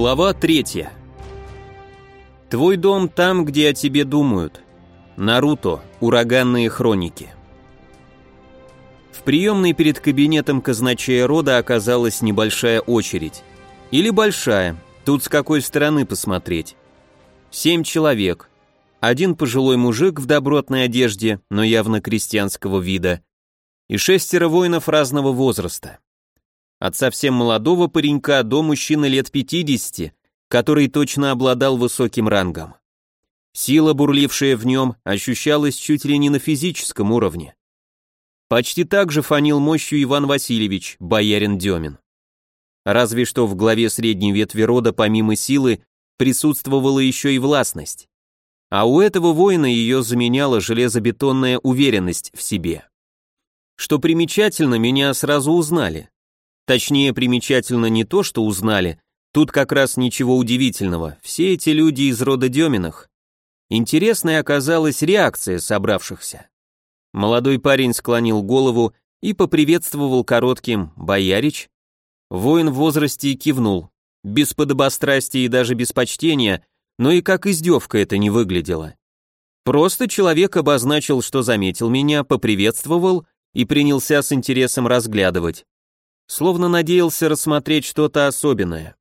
Глава третья. Твой дом там, где о тебе думают. Наруто. Ураганные хроники. В приемной перед кабинетом казначея рода оказалась небольшая очередь. Или большая, тут с какой стороны посмотреть. Семь человек. Один пожилой мужик в добротной одежде, но явно крестьянского вида, и шестеро воинов разного возраста. От совсем молодого паренька до мужчины лет 50, который точно обладал высоким рангом. Сила, бурлившая в нем, ощущалась чуть ли не на физическом уровне. Почти так же фанил мощью Иван Васильевич, боярин Демин. Разве что в главе средней ветви рода помимо силы присутствовала еще и властность. А у этого воина ее заменяла железобетонная уверенность в себе. Что примечательно, меня сразу узнали. Точнее, примечательно не то, что узнали, тут как раз ничего удивительного, все эти люди из рода Деминых. Интересной оказалась реакция собравшихся. Молодой парень склонил голову и поприветствовал коротким «Боярич». Воин в возрасте кивнул, без подобострастия и даже без почтения, но и как издевка это не выглядело. Просто человек обозначил, что заметил меня, поприветствовал и принялся с интересом разглядывать словно надеялся рассмотреть что-то особенное.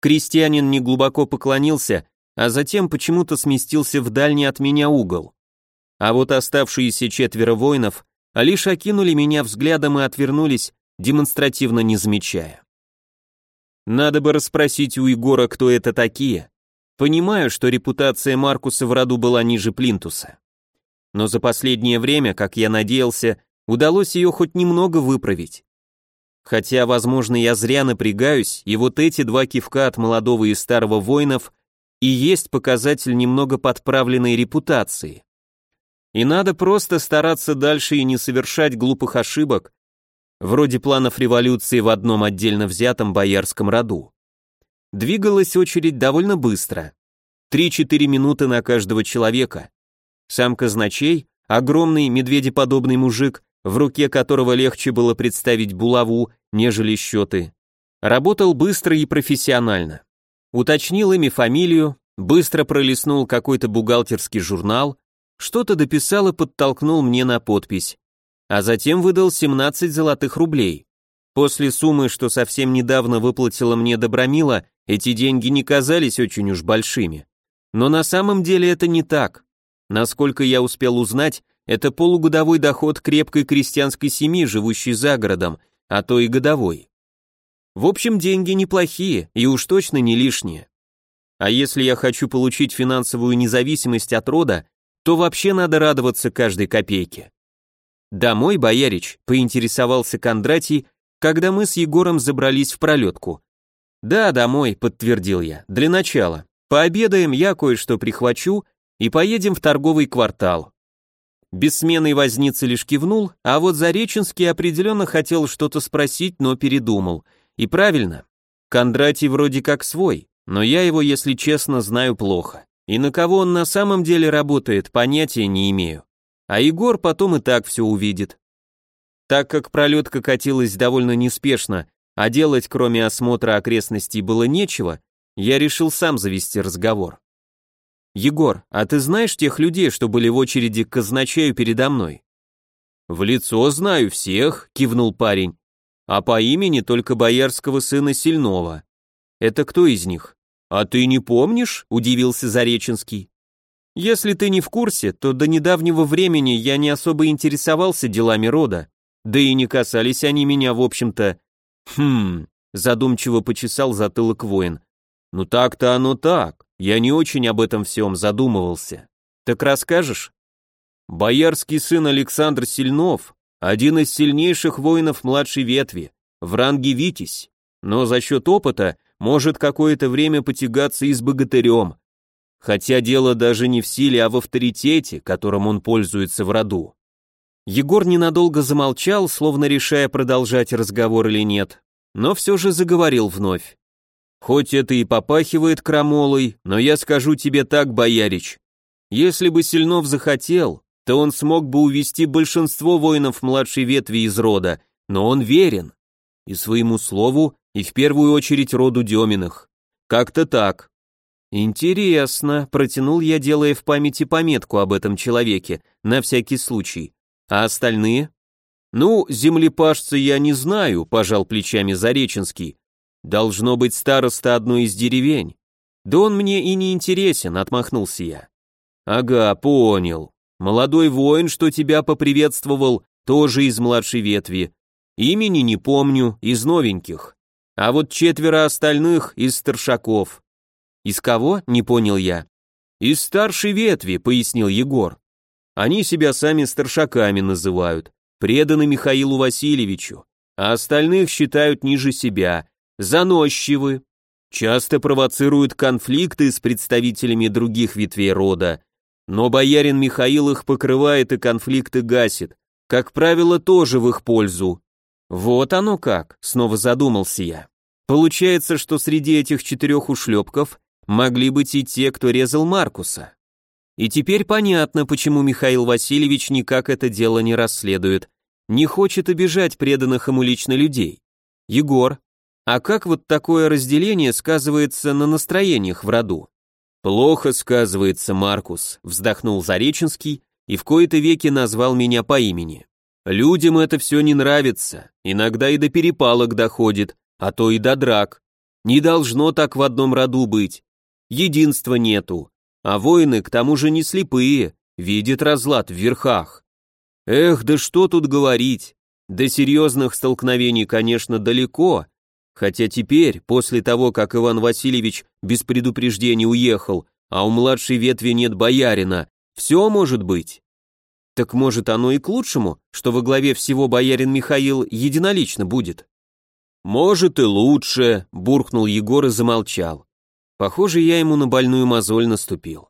Крестьянин неглубоко поклонился, а затем почему-то сместился в дальний от меня угол. А вот оставшиеся четверо воинов лишь окинули меня взглядом и отвернулись, демонстративно не замечая. Надо бы расспросить у Егора, кто это такие. Понимаю, что репутация Маркуса в роду была ниже Плинтуса. Но за последнее время, как я надеялся, удалось ее хоть немного выправить. Хотя, возможно, я зря напрягаюсь, и вот эти два кивка от молодого и старого воинов и есть показатель немного подправленной репутации. И надо просто стараться дальше и не совершать глупых ошибок, вроде планов революции в одном отдельно взятом боярском роду. Двигалась очередь довольно быстро. 3-4 минуты на каждого человека. Сам казначей, огромный медведеподобный мужик, в руке которого легче было представить булаву, нежели счеты. Работал быстро и профессионально. Уточнил ими фамилию, быстро пролистнул какой-то бухгалтерский журнал, что-то дописал и подтолкнул мне на подпись. А затем выдал 17 золотых рублей. После суммы, что совсем недавно выплатила мне Добромила, эти деньги не казались очень уж большими. Но на самом деле это не так. Насколько я успел узнать, это полугодовой доход крепкой крестьянской семьи, живущей за городом, а то и годовой. В общем, деньги неплохие и уж точно не лишние. А если я хочу получить финансовую независимость от рода, то вообще надо радоваться каждой копейке. «Домой, боярич?» — поинтересовался Кондратий, когда мы с Егором забрались в пролетку. «Да, домой», — подтвердил я, — «для начала. Пообедаем, я кое-что прихвачу и поедем в торговый квартал. Бессменный возница лишь кивнул, а вот Зареченский определенно хотел что-то спросить, но передумал. И правильно. Кондратий вроде как свой, но я его, если честно, знаю плохо. И на кого он на самом деле работает, понятия не имею. А Егор потом и так все увидит. Так как пролетка катилась довольно неспешно, а делать кроме осмотра окрестностей было нечего, я решил сам завести разговор. «Егор, а ты знаешь тех людей, что были в очереди к казначею передо мной?» «В лицо знаю всех», — кивнул парень. «А по имени только боярского сына Сильного. Это кто из них?» «А ты не помнишь?» — удивился Зареченский. «Если ты не в курсе, то до недавнего времени я не особо интересовался делами рода, да и не касались они меня, в общем-то». «Хм...» — задумчиво почесал затылок воин. «Ну так-то оно так. Я не очень об этом всем задумывался. Так расскажешь? Боярский сын Александр Сильнов, один из сильнейших воинов младшей ветви, в ранге Витязь, но за счет опыта может какое-то время потягаться и с богатырем. Хотя дело даже не в силе, а в авторитете, которым он пользуется в роду. Егор ненадолго замолчал, словно решая продолжать разговор или нет, но все же заговорил вновь. Хоть это и попахивает крамолой, но я скажу тебе так, боярич. Если бы Сильнов захотел, то он смог бы увести большинство воинов младшей ветви из рода, но он верен. И своему слову, и в первую очередь роду Деминых. Как-то так. Интересно, протянул я, делая в памяти пометку об этом человеке, на всякий случай. А остальные? Ну, землепашца я не знаю, пожал плечами Зареченский. Должно быть староста одной из деревень. Да он мне и не интересен, отмахнулся я. Ага, понял. Молодой воин, что тебя поприветствовал, тоже из младшей ветви. Имени не помню, из новеньких. А вот четверо остальных из старшаков. Из кого? Не понял я. Из старшей ветви, пояснил Егор. Они себя сами старшаками называют, преданы Михаилу Васильевичу, а остальных считают ниже себя, заносчивы, часто провоцируют конфликты с представителями других ветвей рода, но боярин Михаил их покрывает и конфликты гасит, как правило, тоже в их пользу. Вот оно как, снова задумался я. Получается, что среди этих четырех ушлепков могли быть и те, кто резал Маркуса. И теперь понятно, почему Михаил Васильевич никак это дело не расследует, не хочет обижать преданных ему лично людей. Егор, а как вот такое разделение сказывается на настроениях в роду? Плохо сказывается, Маркус, вздохнул Зареченский и в кои-то веки назвал меня по имени. Людям это все не нравится, иногда и до перепалок доходит, а то и до драк. Не должно так в одном роду быть. Единства нету, а воины к тому же не слепые, видят разлад в верхах. Эх, да что тут говорить, до серьезных столкновений, конечно, далеко, Хотя теперь, после того, как Иван Васильевич без предупреждения уехал, а у младшей ветви нет боярина, все может быть. Так может оно и к лучшему, что во главе всего боярин Михаил единолично будет? Может и лучше, буркнул Егор и замолчал. Похоже, я ему на больную мозоль наступил.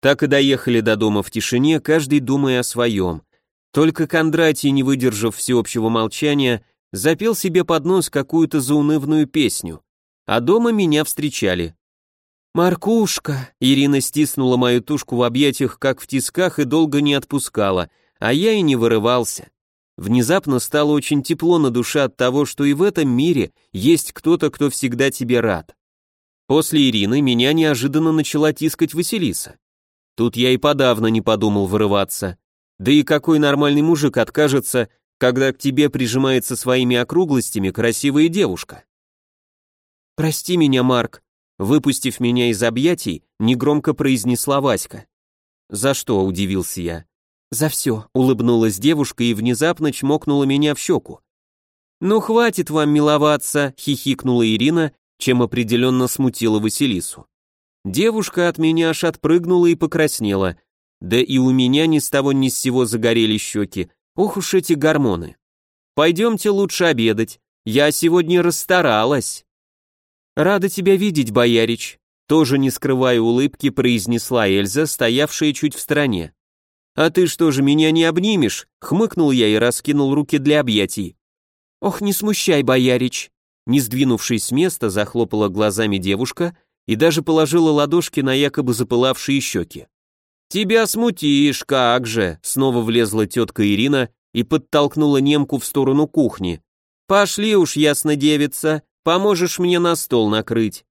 Так и доехали до дома в тишине, каждый думая о своем. Только Кондратий, не выдержав всеобщего молчания, запел себе под нос какую-то заунывную песню, а дома меня встречали. «Маркушка!» Ирина стиснула мою тушку в объятиях, как в тисках, и долго не отпускала, а я и не вырывался. Внезапно стало очень тепло на душе от того, что и в этом мире есть кто-то, кто всегда тебе рад. После Ирины меня неожиданно начала тискать Василиса. Тут я и подавно не подумал вырываться. Да и какой нормальный мужик откажется когда к тебе прижимается своими округлостями красивая девушка. «Прости меня, Марк», выпустив меня из объятий, негромко произнесла Васька. «За что?» – удивился я. «За все», – улыбнулась девушка и внезапно чмокнула меня в щеку. «Ну хватит вам миловаться», – хихикнула Ирина, чем определенно смутила Василису. Девушка от меня аж отпрыгнула и покраснела, да и у меня ни с того ни с сего загорели щеки, Ох уж эти гормоны. Пойдемте лучше обедать. Я сегодня расстаралась. Рада тебя видеть, боярич. Тоже не скрывая улыбки, произнесла Эльза, стоявшая чуть в стороне. А ты что же меня не обнимешь? Хмыкнул я и раскинул руки для объятий. Ох, не смущай, боярич. Не сдвинувшись с места, захлопала глазами девушка и даже положила ладошки на якобы запылавшие щеки. «Тебя смутишь, как же!» Снова влезла тетка Ирина и подтолкнула немку в сторону кухни. «Пошли уж, ясно девица, поможешь мне на стол накрыть».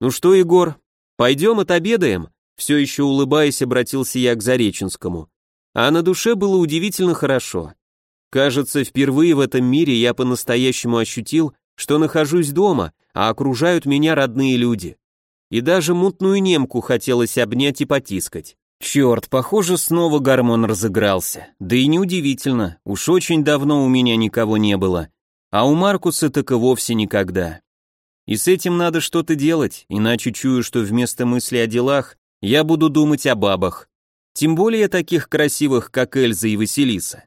«Ну что, Егор, пойдем отобедаем?» Все еще улыбаясь, обратился я к Зареченскому. А на душе было удивительно хорошо. Кажется, впервые в этом мире я по-настоящему ощутил, что нахожусь дома, а окружают меня родные люди. И даже мутную немку хотелось обнять и потискать. Черт, похоже, снова гормон разыгрался. Да и неудивительно, уж очень давно у меня никого не было. А у Маркуса так и вовсе никогда. И с этим надо что-то делать, иначе чую, что вместо мысли о делах я буду думать о бабах. Тем более таких красивых, как Эльза и Василиса.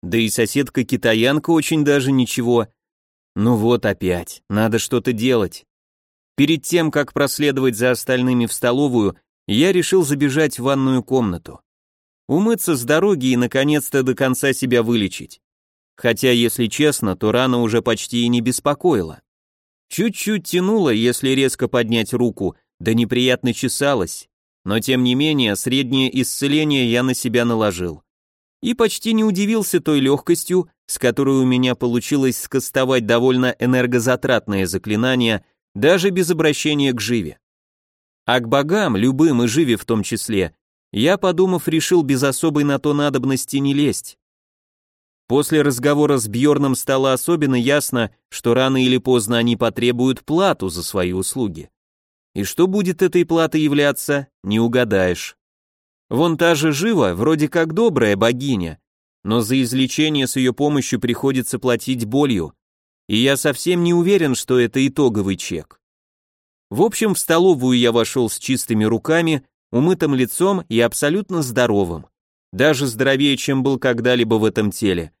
Да и соседка-китаянка очень даже ничего. Ну вот опять, надо что-то делать. Перед тем, как проследовать за остальными в столовую, я решил забежать в ванную комнату. Умыться с дороги и наконец-то до конца себя вылечить. Хотя, если честно, то рана уже почти и не беспокоила. Чуть-чуть тянуло, если резко поднять руку, да неприятно чесалось, но тем не менее среднее исцеление я на себя наложил. И почти не удивился той легкостью, с которой у меня получилось скостовать довольно энергозатратное заклинание, даже без обращения к живе. А к богам, любым и живе в том числе, я, подумав, решил без особой на то надобности не лезть. После разговора с Бьорном стало особенно ясно, что рано или поздно они потребуют плату за свои услуги. И что будет этой платой являться, не угадаешь. Вон та же Жива, вроде как добрая богиня, но за излечение с ее помощью приходится платить болью, и я совсем не уверен, что это итоговый чек. В общем, в столовую я вошел с чистыми руками, умытым лицом и абсолютно здоровым. Даже здоровее, чем был когда-либо в этом теле.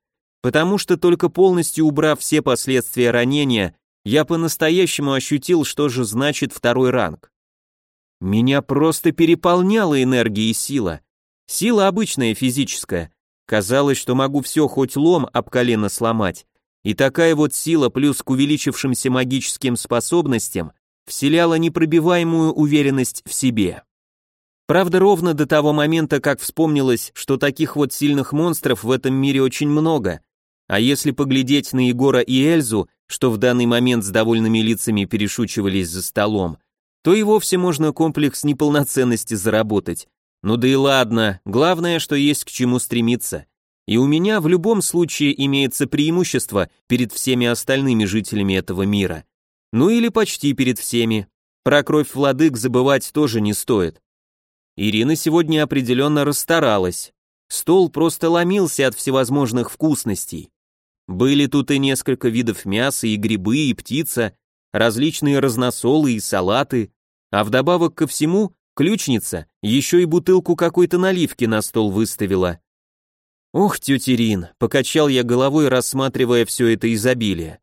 Потому что только полностью убрав все последствия ранения, я по-настоящему ощутил, что же значит второй ранг. Меня просто переполняла энергия и сила. Сила обычная, физическая. Казалось, что могу все хоть лом об колено сломать. И такая вот сила плюс к увеличившимся магическим способностям вселяла непробиваемую уверенность в себе. Правда, ровно до того момента, как вспомнилось, что таких вот сильных монстров в этом мире очень много, а если поглядеть на Егора и Эльзу, что в данный момент с довольными лицами перешучивались за столом, то и вовсе можно комплекс неполноценности заработать. Ну да и ладно, главное, что есть к чему стремиться. И у меня в любом случае имеется преимущество перед всеми остальными жителями этого мира. Ну или почти перед всеми. Про кровь владык забывать тоже не стоит. Ирина сегодня определенно расстаралась. Стол просто ломился от всевозможных вкусностей. Были тут и несколько видов мяса, и грибы, и птица, различные разносолы и салаты, а вдобавок ко всему, ключница еще и бутылку какой-то наливки на стол выставила. Ох, тетя Рин, покачал я головой, рассматривая все это изобилие.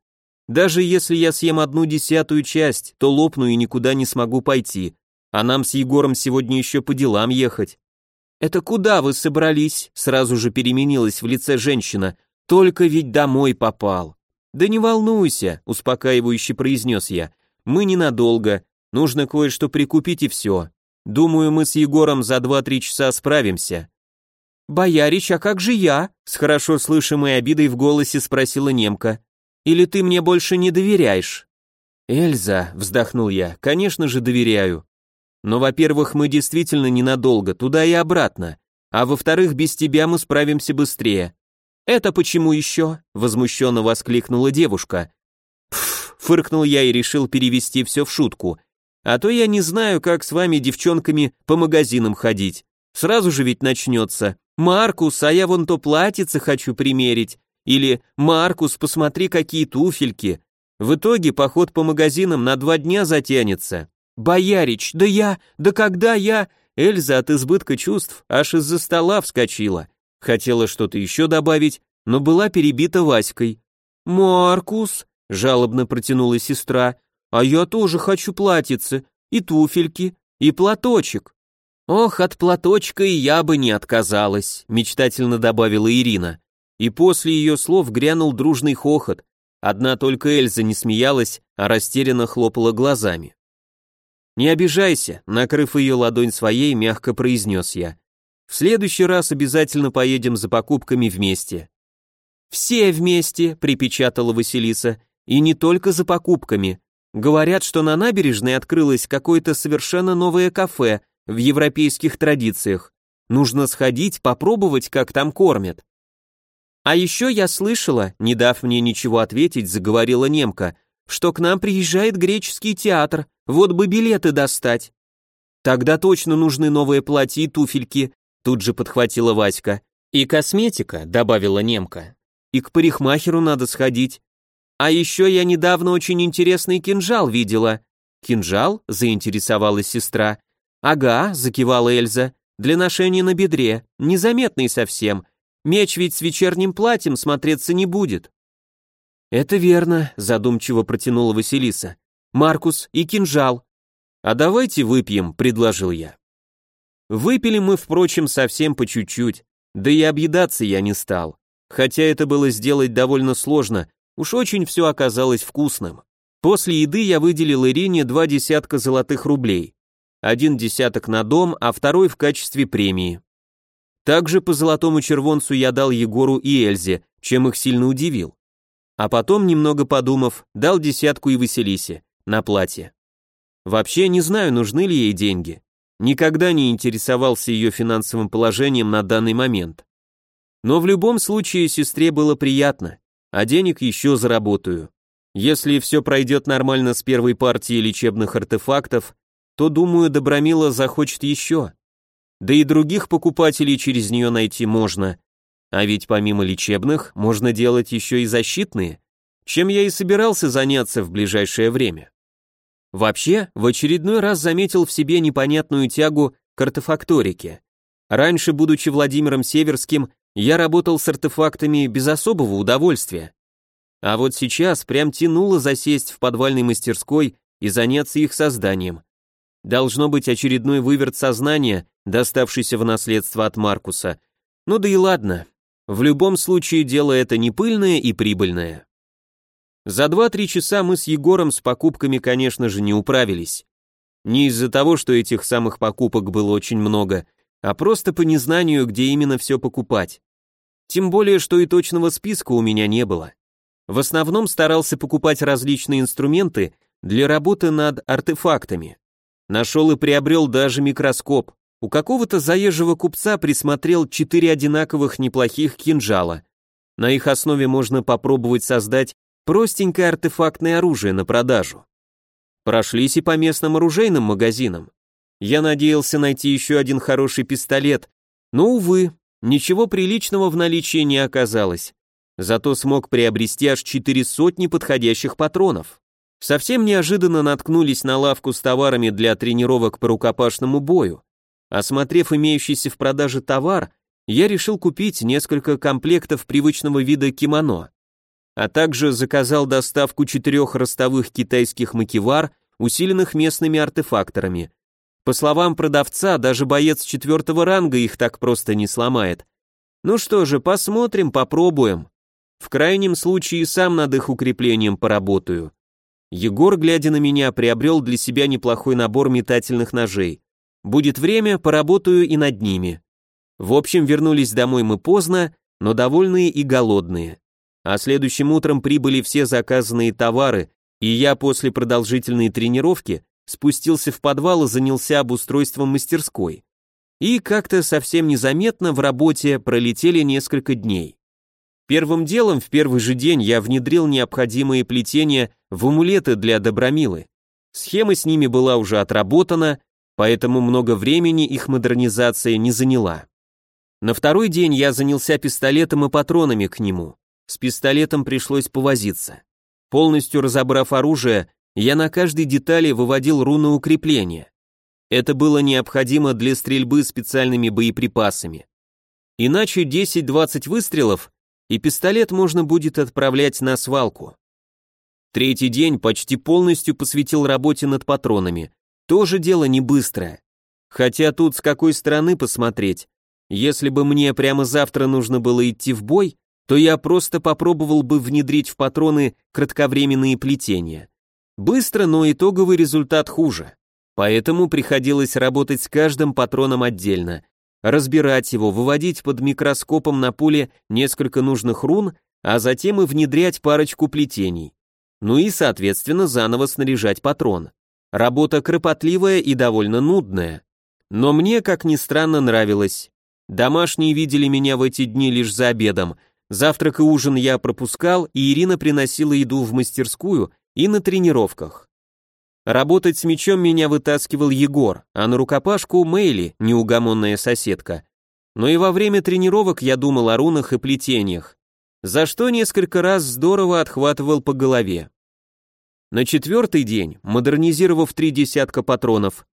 Даже если я съем одну десятую часть, то лопну и никуда не смогу пойти, а нам с Егором сегодня еще по делам ехать. «Это куда вы собрались?» Сразу же переменилась в лице женщина. «Только ведь домой попал». «Да не волнуйся», успокаивающе произнес я. «Мы ненадолго. Нужно кое-что прикупить и все. Думаю, мы с Егором за два-три часа справимся». «Боярич, а как же я?» С хорошо слышимой обидой в голосе спросила немка. «Или ты мне больше не доверяешь?» «Эльза», вздохнул я, конечно же доверяю. Но, во-первых, мы действительно ненадолго, туда и обратно. А во-вторых, без тебя мы справимся быстрее. Это почему еще? Возмущенно воскликнула девушка. Пф, фыркнул я и решил перевести все в шутку. А то я не знаю, как с вами, девчонками, по магазинам ходить. Сразу же ведь начнется. Маркус, а я вон то платьице хочу примерить. Или Маркус, посмотри, какие туфельки. В итоге поход по магазинам на два дня затянется. «Боярич, да я, да когда я...» Эльза от избытка чувств аж из-за стола вскочила. Хотела что-то еще добавить, но была перебита Васькой. «Маркус», — жалобно протянула сестра, «а я тоже хочу платьице, и туфельки, и платочек». «Ох, от платочка и я бы не отказалась», — мечтательно добавила Ирина. И после ее слов грянул дружный хохот. Одна только Эльза не смеялась, а растерянно хлопала глазами. «Не обижайся», накрыв ее ладонь своей, мягко произнес я. «В следующий раз обязательно поедем за покупками вместе». «Все вместе», — припечатала Василиса, «и не только за покупками. Говорят, что на набережной открылось какое-то совершенно новое кафе в европейских традициях. Нужно сходить, попробовать, как там кормят». «А еще я слышала», не дав мне ничего ответить, заговорила немка, что к нам приезжает греческий театр, вот бы билеты достать. Тогда точно нужны новые платья и туфельки, тут же подхватила Васька. И косметика, добавила немка. И к парикмахеру надо сходить. А еще я недавно очень интересный кинжал видела. Кинжал? заинтересовалась сестра. Ага, закивала Эльза. Для ношения на бедре, незаметный совсем. Меч ведь с вечерним платьем смотреться не будет. «Это верно», — задумчиво протянула Василиса. «Маркус и кинжал». «А давайте выпьем», — предложил я. Выпили мы, впрочем, совсем по чуть-чуть, да и объедаться я не стал. Хотя это было сделать довольно сложно, уж очень все оказалось вкусным. После еды я выделил Ирине два десятка золотых рублей. Один десяток на дом, а второй в качестве премии. Также по золотому червонцу я дал Егору и Эльзе, чем их сильно удивил. А потом, немного подумав, дал десятку и Василисе, на платье. Вообще не знаю, нужны ли ей деньги. Никогда не интересовался ее финансовым положением на данный момент. Но в любом случае сестре было приятно, а денег еще заработаю. Если все пройдет нормально с первой партией лечебных артефактов, то, думаю, Добромила захочет еще. Да и других покупателей через нее найти можно. А ведь помимо лечебных, можно делать еще и защитные, чем я и собирался заняться в ближайшее время. Вообще, в очередной раз заметил в себе непонятную тягу к артефакторике. Раньше, будучи Владимиром Северским, я работал с артефактами без особого удовольствия. А вот сейчас прям тянуло засесть в подвальной мастерской и заняться их созданием. Должно быть очередной выверт сознания, доставшийся в наследство от Маркуса. Ну да и ладно. В любом случае дело это не пыльное и прибыльное. За 2-3 часа мы с Егором с покупками, конечно же, не управились. Не из-за того, что этих самых покупок было очень много, а просто по незнанию, где именно все покупать. Тем более, что и точного списка у меня не было. В основном старался покупать различные инструменты для работы над артефактами. Нашел и приобрел даже микроскоп. У какого-то заезжего купца присмотрел четыре одинаковых неплохих кинжала. На их основе можно попробовать создать Простенькое артефактное оружие на продажу. Прошлись и по местным оружейным магазинам. Я надеялся найти еще один хороший пистолет, но, увы, ничего приличного в наличии не оказалось. Зато смог приобрести аж четыре сотни подходящих патронов. Совсем неожиданно наткнулись на лавку с товарами для тренировок по рукопашному бою. Осмотрев имеющийся в продаже товар, я решил купить несколько комплектов привычного вида кимоно а также заказал доставку четырех ростовых китайских макевар, усиленных местными артефакторами. По словам продавца, даже боец четвертого ранга их так просто не сломает. Ну что же, посмотрим, попробуем. В крайнем случае сам над их укреплением поработаю. Егор, глядя на меня, приобрел для себя неплохой набор метательных ножей. Будет время, поработаю и над ними. В общем, вернулись домой мы поздно, но довольные и голодные. А следующим утром прибыли все заказанные товары, и я после продолжительной тренировки спустился в подвал и занялся обустройством мастерской. И как-то совсем незаметно в работе пролетели несколько дней. Первым делом в первый же день я внедрил необходимые плетения в амулеты для Добромилы. Схема с ними была уже отработана, поэтому много времени их модернизация не заняла. На второй день я занялся пистолетом и патронами к нему. С пистолетом пришлось повозиться. Полностью разобрав оружие, я на каждой детали выводил руны укрепления. Это было необходимо для стрельбы специальными боеприпасами. Иначе 10-20 выстрелов, и пистолет можно будет отправлять на свалку. Третий день почти полностью посвятил работе над патронами. Тоже дело не быстрое. Хотя тут с какой стороны посмотреть. Если бы мне прямо завтра нужно было идти в бой, то я просто попробовал бы внедрить в патроны кратковременные плетения. Быстро, но итоговый результат хуже. Поэтому приходилось работать с каждым патроном отдельно, разбирать его, выводить под микроскопом на пуле несколько нужных рун, а затем и внедрять парочку плетений. Ну и, соответственно, заново снаряжать патрон. Работа кропотливая и довольно нудная. Но мне, как ни странно, нравилось. Домашние видели меня в эти дни лишь за обедом – Завтрак и ужин я пропускал, и Ирина приносила еду в мастерскую и на тренировках. Работать с мечом меня вытаскивал Егор, а на рукопашку Мэйли, неугомонная соседка. Но и во время тренировок я думал о рунах и плетениях, за что несколько раз здорово отхватывал по голове. На четвертый день, модернизировав три десятка патронов,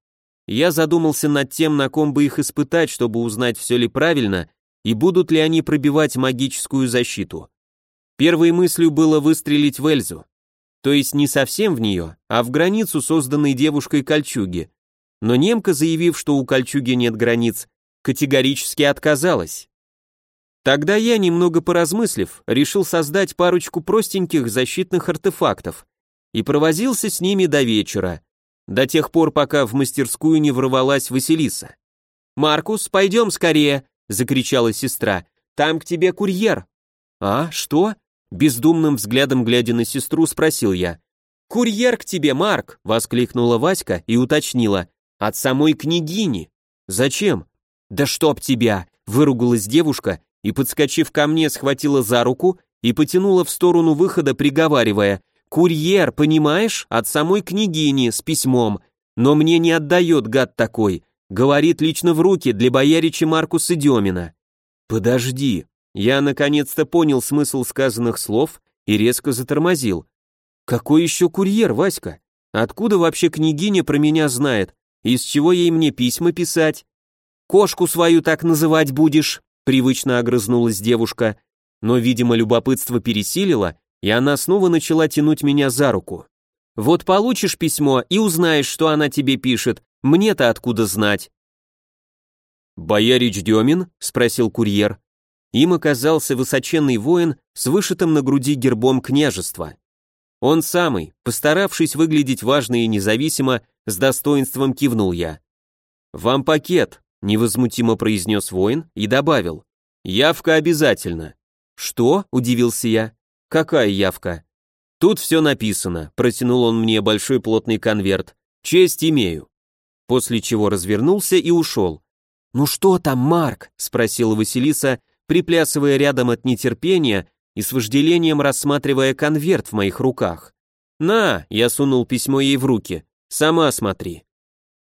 я задумался над тем, на ком бы их испытать, чтобы узнать, все ли правильно, и будут ли они пробивать магическую защиту. Первой мыслью было выстрелить в Эльзу, то есть не совсем в нее, а в границу, созданной девушкой кольчуги. Но немка, заявив, что у кольчуги нет границ, категорически отказалась. Тогда я, немного поразмыслив, решил создать парочку простеньких защитных артефактов и провозился с ними до вечера, до тех пор, пока в мастерскую не ворвалась Василиса. «Маркус, пойдем скорее!» закричала сестра. «Там к тебе курьер!» «А, что?» Бездумным взглядом глядя на сестру, спросил я. «Курьер к тебе, Марк!» — воскликнула Васька и уточнила. «От самой княгини». «Зачем?» «Да чтоб тебя!» — выругалась девушка и, подскочив ко мне, схватила за руку и потянула в сторону выхода, приговаривая. «Курьер, понимаешь? От самой княгини, с письмом. Но мне не отдает гад такой. Говорит лично в руки для боярича Маркуса Демина». «Подожди». Я наконец-то понял смысл сказанных слов и резко затормозил. «Какой еще курьер, Васька? Откуда вообще княгиня про меня знает? Из чего ей мне письма писать?» «Кошку свою так называть будешь», — привычно огрызнулась девушка, но, видимо, любопытство пересилило, и она снова начала тянуть меня за руку. «Вот получишь письмо и узнаешь, что она тебе пишет, мне-то откуда знать?» «Боярич Демин?» — спросил курьер. Им оказался высоченный воин с вышитым на груди гербом княжества. Он самый, постаравшись выглядеть важно и независимо, с достоинством кивнул я. «Вам пакет», — невозмутимо произнес воин и добавил. «Явка обязательно». «Что?» — удивился я. «Какая явка?» «Тут все написано», — протянул он мне большой плотный конверт. «Честь имею». После чего развернулся и ушел. «Ну что там, Марк?» — спросила Василиса, приплясывая рядом от нетерпения и с вожделением рассматривая конверт в моих руках. «На!» — я сунул письмо ей в руки. «Сама смотри».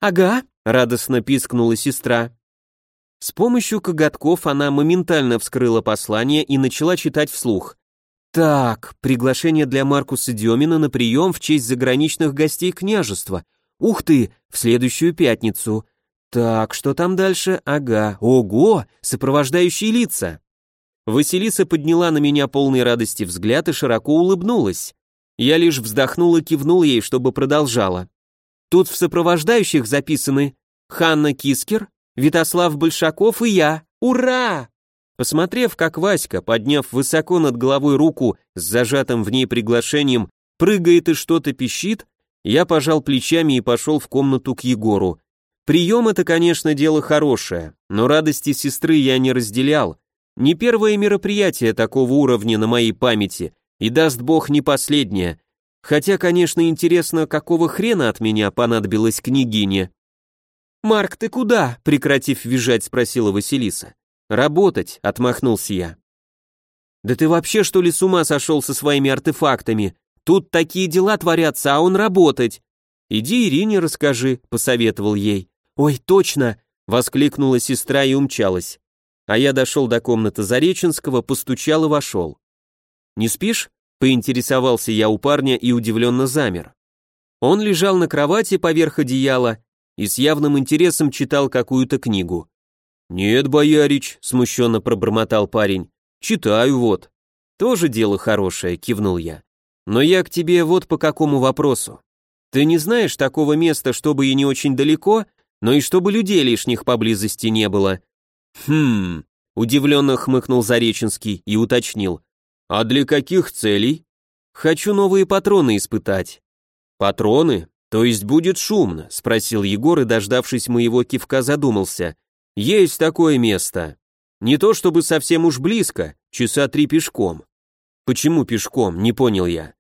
«Ага», — радостно пискнула сестра. С помощью коготков она моментально вскрыла послание и начала читать вслух. «Так, приглашение для Маркуса Демина на прием в честь заграничных гостей княжества. Ух ты, в следующую пятницу. Так, что там дальше? Ага, ого, сопровождающие лица». Василиса подняла на меня полный радости взгляд и широко улыбнулась. Я лишь вздохнул и кивнул ей, чтобы продолжала. Тут в сопровождающих записаны Ханна Кискер, Витослав Большаков и я. Ура! Посмотрев, как Васька, подняв высоко над головой руку с зажатым в ней приглашением, прыгает и что-то пищит, я пожал плечами и пошел в комнату к Егору. Прием это, конечно, дело хорошее, но радости сестры я не разделял, не первое мероприятие такого уровня на моей памяти, и даст бог не последнее. Хотя, конечно, интересно, какого хрена от меня понадобилась княгине. «Марк, ты куда?» — прекратив визжать, спросила Василиса. «Работать», — отмахнулся я. «Да ты вообще, что ли, с ума сошел со своими артефактами? Тут такие дела творятся, а он работать!» «Иди Ирине расскажи», — посоветовал ей. «Ой, точно!» — воскликнула сестра и умчалась а я дошел до комнаты Зареченского, постучал и вошел. «Не спишь?» — поинтересовался я у парня и удивленно замер. Он лежал на кровати поверх одеяла и с явным интересом читал какую-то книгу. «Нет, боярич», — смущенно пробормотал парень, — «читаю вот». «Тоже дело хорошее», — кивнул я. «Но я к тебе вот по какому вопросу. Ты не знаешь такого места, чтобы и не очень далеко, но и чтобы людей лишних поблизости не было, «Хм...» — удивленно хмыкнул Зареченский и уточнил. «А для каких целей?» «Хочу новые патроны испытать». «Патроны? То есть будет шумно?» — спросил Егор и, дождавшись моего кивка, задумался. «Есть такое место. Не то чтобы совсем уж близко, часа три пешком». «Почему пешком?» — не понял я.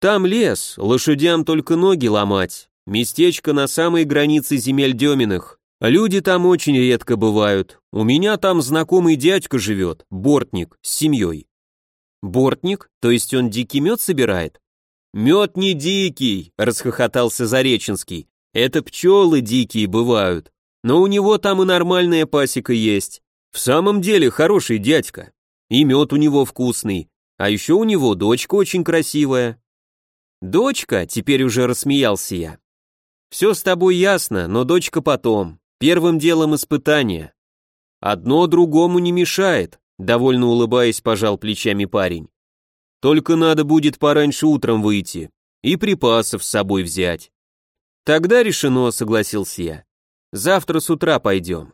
«Там лес, лошадям только ноги ломать. Местечко на самой границе земель Деминых. Люди там очень редко бывают. У меня там знакомый дядька живет, бортник, с семьей. Бортник? То есть он дикий мед собирает? Мед не дикий, расхохотался Зареченский. Это пчелы дикие бывают. Но у него там и нормальная пасека есть. В самом деле хороший дядька. И мед у него вкусный. А еще у него дочка очень красивая. Дочка, теперь уже рассмеялся я. Все с тобой ясно, но дочка потом. Первым делом испытание. Одно другому не мешает, довольно улыбаясь, пожал плечами парень. Только надо будет пораньше утром выйти и припасов с собой взять. Тогда решено, согласился я. Завтра с утра пойдем.